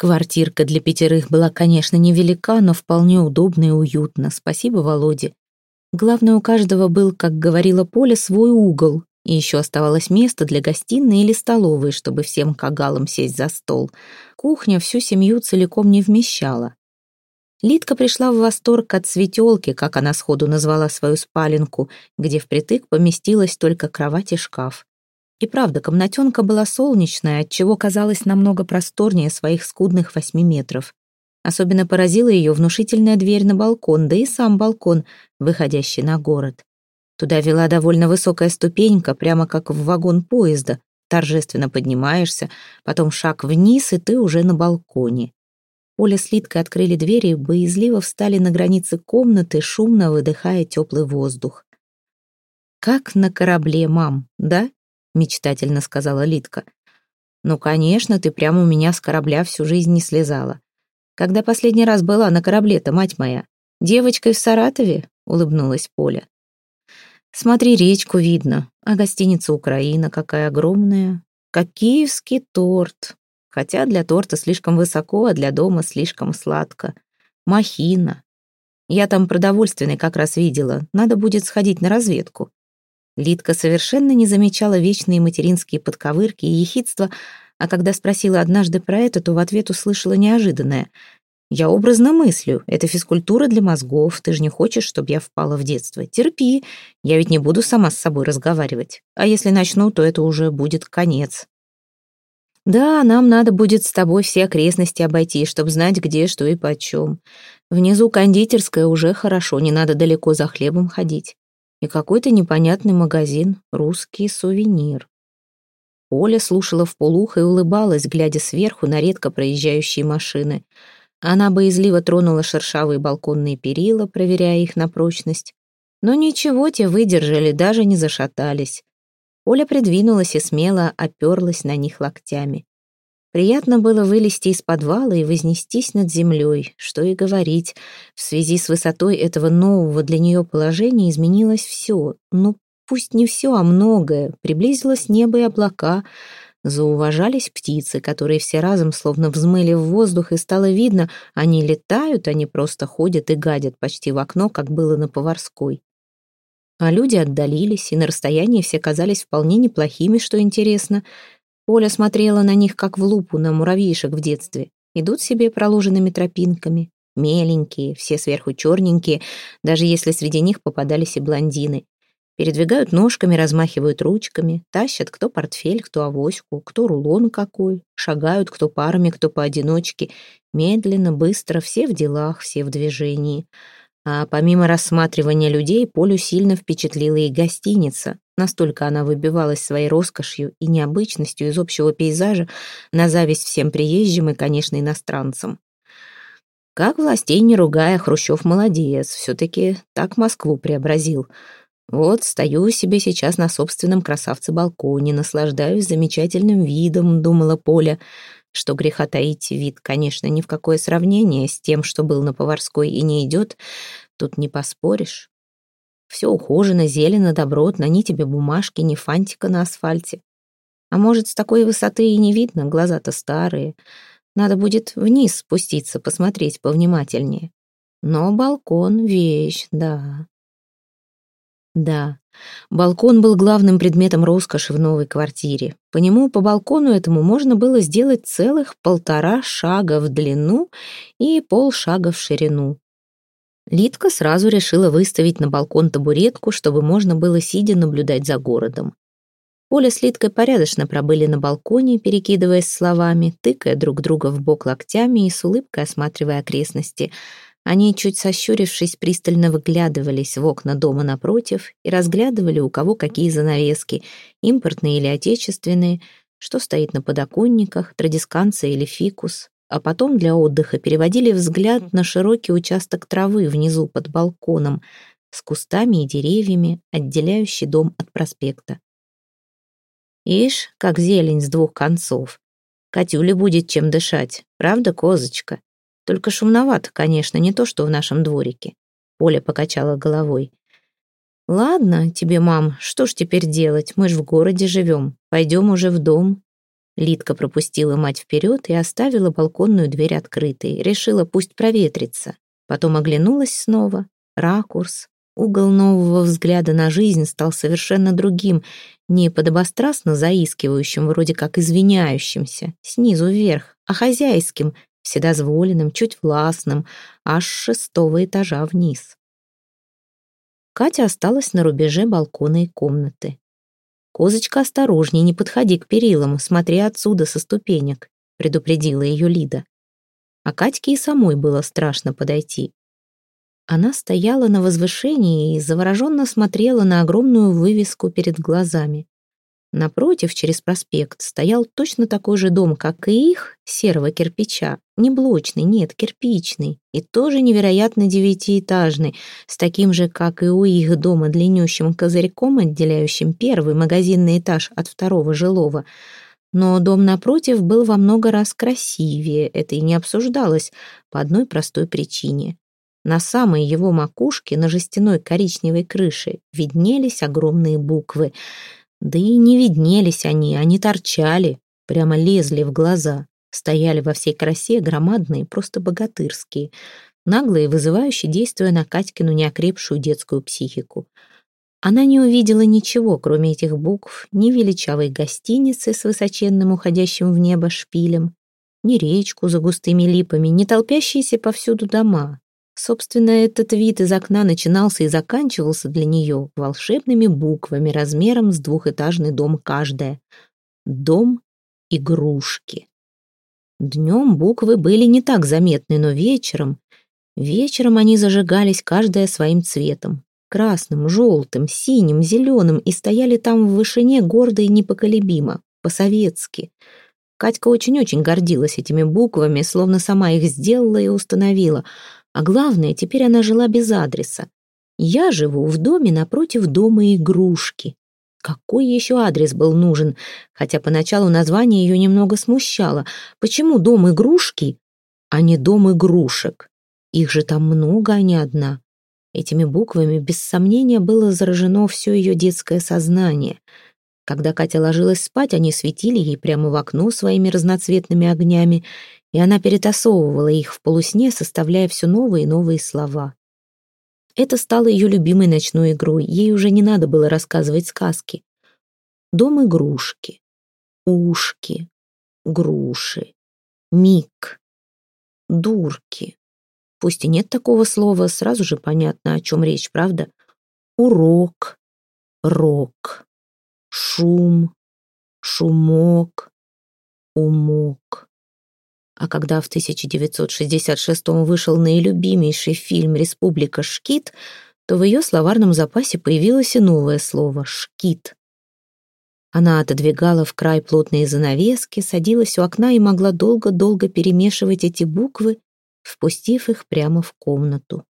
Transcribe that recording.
Квартирка для пятерых была, конечно, невелика, но вполне удобна и уютна. Спасибо Володе. Главное, у каждого был, как говорила Поля, свой угол. И еще оставалось место для гостиной или столовой, чтобы всем кагалам сесть за стол. Кухня всю семью целиком не вмещала. Лидка пришла в восторг от светелки, как она сходу назвала свою спаленку, где впритык поместилась только кровать и шкаф. И правда, комнатенка была солнечная, отчего казалась намного просторнее своих скудных восьми метров. Особенно поразила ее внушительная дверь на балкон, да и сам балкон, выходящий на город. Туда вела довольно высокая ступенька, прямо как в вагон поезда. Торжественно поднимаешься, потом шаг вниз, и ты уже на балконе. Оля с Литкой открыли двери и боязливо встали на границе комнаты, шумно выдыхая теплый воздух. «Как на корабле, мам, да?» — мечтательно сказала Литка. «Ну, конечно, ты прямо у меня с корабля всю жизнь не слезала. Когда последний раз была на корабле-то, мать моя? Девочкой в Саратове?» — улыбнулась Поля. «Смотри, речку видно, а гостиница «Украина» какая огромная. Как киевский торт. Хотя для торта слишком высоко, а для дома слишком сладко. Махина. Я там продовольственный как раз видела. Надо будет сходить на разведку. Лидка совершенно не замечала вечные материнские подковырки и ехидства, а когда спросила однажды про это, то в ответ услышала неожиданное. «Я образно мыслю. Это физкультура для мозгов. Ты же не хочешь, чтобы я впала в детство. Терпи. Я ведь не буду сама с собой разговаривать. А если начну, то это уже будет конец». Да, нам надо будет с тобой все окрестности обойти, чтобы знать, где, что и почем. Внизу кондитерская уже хорошо, не надо далеко за хлебом ходить. И какой-то непонятный магазин, русский сувенир. Оля слушала вполуха и улыбалась, глядя сверху на редко проезжающие машины. Она боязливо тронула шершавые балконные перила, проверяя их на прочность. Но ничего, те выдержали, даже не зашатались. Оля придвинулась и смело оперлась на них локтями. Приятно было вылезти из подвала и вознестись над землей, что и говорить. В связи с высотой этого нового для нее положения изменилось все. Ну, пусть не все, а многое. Приблизилось небо и облака. Зауважались птицы, которые все разом словно взмыли в воздух, и стало видно, они летают, они просто ходят и гадят почти в окно, как было на Поварской. А люди отдалились, и на расстоянии все казались вполне неплохими, что интересно. Оля смотрела на них, как в лупу на муравьишек в детстве. Идут себе проложенными тропинками, меленькие, все сверху черненькие, даже если среди них попадались и блондины. Передвигают ножками, размахивают ручками, тащат кто портфель, кто авоську, кто рулон какой, шагают кто парами, кто поодиночке, медленно, быстро, все в делах, все в движении. А помимо рассматривания людей, Полю сильно впечатлила и гостиница. Настолько она выбивалась своей роскошью и необычностью из общего пейзажа на зависть всем приезжим и, конечно, иностранцам. Как властей не ругая, Хрущев молодец, все-таки так Москву преобразил. Вот стою себе сейчас на собственном красавце-балконе, наслаждаюсь замечательным видом, думала Поля. Что греха таить, вид, конечно, ни в какое сравнение с тем, что был на Поварской и не идет, тут не поспоришь. Все ухожено, зелено, добротно, ни тебе бумажки, ни фантика на асфальте. А может, с такой высоты и не видно, глаза-то старые. Надо будет вниз спуститься, посмотреть повнимательнее. Но балкон — вещь, да. Да, балкон был главным предметом роскоши в новой квартире. По нему, по балкону этому можно было сделать целых полтора шага в длину и полшага в ширину. Литка сразу решила выставить на балкон табуретку, чтобы можно было сидя наблюдать за городом. Оля с Литкой порядочно пробыли на балконе, перекидываясь словами, тыкая друг друга в бок локтями и с улыбкой осматривая окрестности — они, чуть сощурившись, пристально выглядывались в окна дома напротив и разглядывали, у кого какие занавески, импортные или отечественные, что стоит на подоконниках, традисканция или фикус, а потом для отдыха переводили взгляд на широкий участок травы внизу под балконом с кустами и деревьями, отделяющий дом от проспекта. Ишь, как зелень с двух концов. Катюле будет чем дышать, правда, козочка? Только шумновато, конечно, не то, что в нашем дворике. Поля покачала головой. «Ладно тебе, мам, что ж теперь делать? Мы ж в городе живем. Пойдем уже в дом». Лидка пропустила мать вперед и оставила балконную дверь открытой. Решила, пусть проветрится. Потом оглянулась снова. Ракурс. Угол нового взгляда на жизнь стал совершенно другим, не подобострастно заискивающим, вроде как извиняющимся, снизу вверх, а хозяйским, вседозволенным, чуть властным, аж шестого этажа вниз. Катя осталась на рубеже балкона и комнаты. «Козочка, осторожней, не подходи к перилам, смотри отсюда со ступенек», предупредила ее Лида. А Катьке и самой было страшно подойти. Она стояла на возвышении и завороженно смотрела на огромную вывеску перед глазами. Напротив, через проспект, стоял точно такой же дом, как и их, серого кирпича. Не блочный, нет, кирпичный. И тоже невероятно девятиэтажный, с таким же, как и у их дома, длиннющим козырьком, отделяющим первый магазинный этаж от второго жилого. Но дом напротив был во много раз красивее, это и не обсуждалось, по одной простой причине. На самой его макушке, на жестяной коричневой крыше, виднелись огромные буквы — да и не виднелись они, они торчали, прямо лезли в глаза, стояли во всей красе, громадные, просто богатырские, наглые, вызывающие, действуя на Катькину неокрепшую детскую психику. Она не увидела ничего, кроме этих букв, ни величавой гостиницы с высоченным уходящим в небо шпилем, ни речку за густыми липами, ни толпящиеся повсюду дома. Собственно, этот вид из окна начинался и заканчивался для нее волшебными буквами размером с двухэтажный дом каждая. Дом игрушки. Днем буквы были не так заметны, но вечером... Вечером они зажигались каждая своим цветом. Красным, желтым, синим, зеленым и стояли там в вышине гордо и непоколебимо, по-советски. Катька очень-очень гордилась этими буквами, словно сама их сделала и установила — а главное, теперь она жила без адреса. Я живу в доме напротив дома игрушки. Какой еще адрес был нужен? Хотя поначалу название ее немного смущало. Почему дом игрушки, а не дом игрушек? Их же там много, а не одна. Этими буквами, без сомнения, было заражено все ее детское сознание. Когда Катя ложилась спать, они светили ей прямо в окно своими разноцветными огнями, и она перетасовывала их в полусне, составляя все новые и новые слова. Это стало ее любимой ночной игрой, ей уже не надо было рассказывать сказки. Дом игрушки, ушки, груши, миг, дурки. Пусть и нет такого слова, сразу же понятно, о чем речь, правда? Урок, рок, шум, шумок, умок. А когда в 1966 вышел наилюбимейший фильм «Республика Шкит», то в ее словарном запасе появилось и новое слово «шкит». Она отодвигала в край плотные занавески, садилась у окна и могла долго-долго перемешивать эти буквы, впустив их прямо в комнату.